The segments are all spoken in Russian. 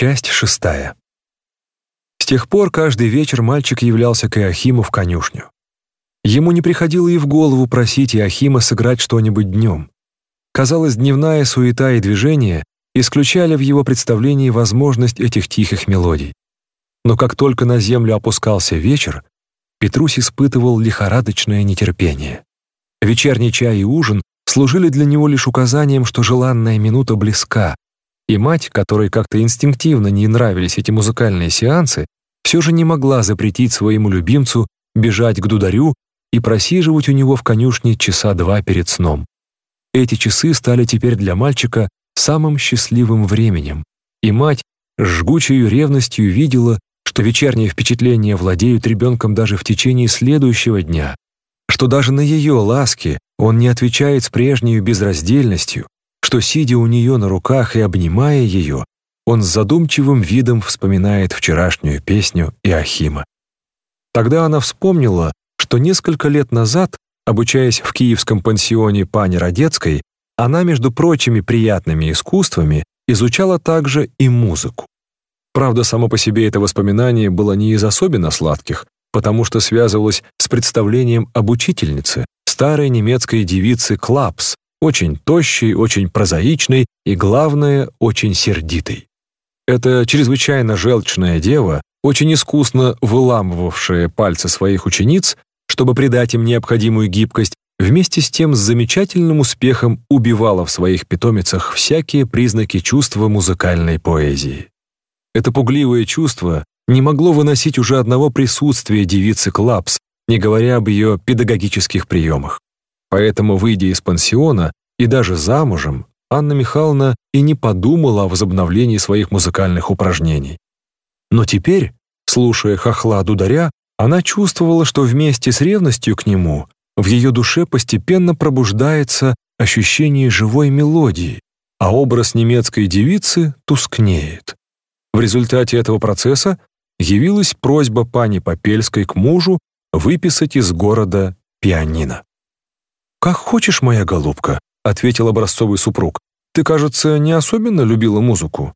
Часть шестая. С тех пор каждый вечер мальчик являлся к Иохиму в конюшню. Ему не приходило и в голову просить Иохима сыграть что-нибудь днем. Казалось, дневная суета и движение исключали в его представлении возможность этих тихих мелодий. Но как только на землю опускался вечер, Петрусь испытывал лихорадочное нетерпение. Вечерний чай и ужин служили для него лишь указанием, что желанная минута близка, и мать, которой как-то инстинктивно не нравились эти музыкальные сеансы, все же не могла запретить своему любимцу бежать к дударю и просиживать у него в конюшне часа два перед сном. Эти часы стали теперь для мальчика самым счастливым временем, и мать с жгучей ревностью видела, что вечерние впечатления владеют ребенком даже в течение следующего дня, что даже на ее ласки он не отвечает с прежней безраздельностью, что, сидя у нее на руках и обнимая ее, он с задумчивым видом вспоминает вчерашнюю песню Иохима. Тогда она вспомнила, что несколько лет назад, обучаясь в киевском пансионе пани Родецкой, она, между прочими приятными искусствами, изучала также и музыку. Правда, само по себе это воспоминание было не из особенно сладких, потому что связывалось с представлением об учительнице, старой немецкой девицы Клапс, очень тощей, очень прозаичной и, главное, очень сердитой. Эта чрезвычайно желчная дева, очень искусно выламывавшая пальцы своих учениц, чтобы придать им необходимую гибкость, вместе с тем с замечательным успехом убивала в своих питомицах всякие признаки чувства музыкальной поэзии. Это пугливое чувство не могло выносить уже одного присутствия девицы Клапс, не говоря об ее педагогических приемах. Поэтому, выйдя из пансиона и даже замужем, Анна Михайловна и не подумала о возобновлении своих музыкальных упражнений. Но теперь, слушая хохла дударя, она чувствовала, что вместе с ревностью к нему в ее душе постепенно пробуждается ощущение живой мелодии, а образ немецкой девицы тускнеет. В результате этого процесса явилась просьба пани Попельской к мужу выписать из города пианино. «Как хочешь, моя голубка», — ответил образцовый супруг. «Ты, кажется, не особенно любила музыку».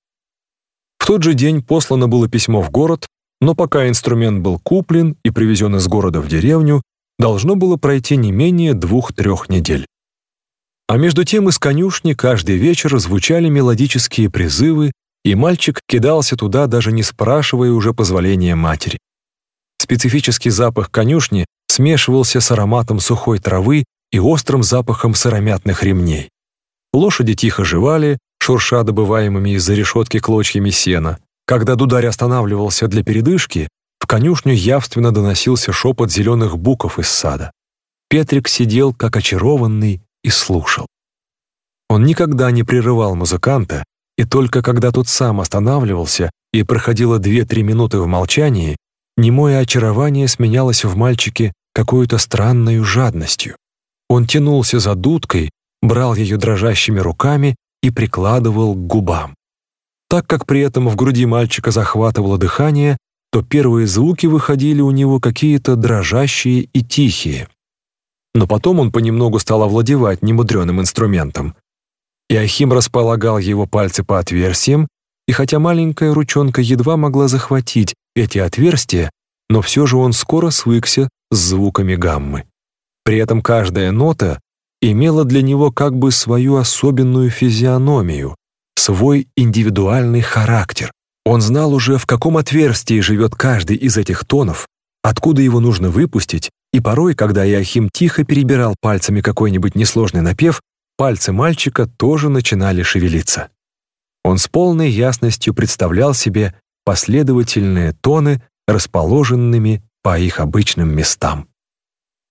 В тот же день послано было письмо в город, но пока инструмент был куплен и привезен из города в деревню, должно было пройти не менее двух-трех недель. А между тем из конюшни каждый вечер звучали мелодические призывы и мальчик кидался туда, даже не спрашивая уже позволения матери. Специфический запах конюшни смешивался с ароматом сухой травы и острым запахом сыромятных ремней. Лошади тихо жевали, шурша добываемыми из-за решетки клочьями сена. Когда дударь останавливался для передышки, в конюшню явственно доносился шепот зеленых буков из сада. Петрик сидел, как очарованный, и слушал. Он никогда не прерывал музыканта, и только когда тот сам останавливался и проходило две-три минуты в молчании, немое очарование сменялось в мальчике какой-то странной жадностью. Он тянулся за дудкой, брал ее дрожащими руками и прикладывал к губам. Так как при этом в груди мальчика захватывало дыхание, то первые звуки выходили у него какие-то дрожащие и тихие. Но потом он понемногу стал овладевать немудреным инструментом. Иохим располагал его пальцы по отверстиям, и хотя маленькая ручонка едва могла захватить эти отверстия, но все же он скоро свыкся с звуками гаммы. При этом каждая нота имела для него как бы свою особенную физиономию, свой индивидуальный характер. Он знал уже, в каком отверстии живет каждый из этих тонов, откуда его нужно выпустить, и порой, когда Иохим тихо перебирал пальцами какой-нибудь несложный напев, Пальцы мальчика тоже начинали шевелиться. Он с полной ясностью представлял себе последовательные тоны, расположенными по их обычным местам.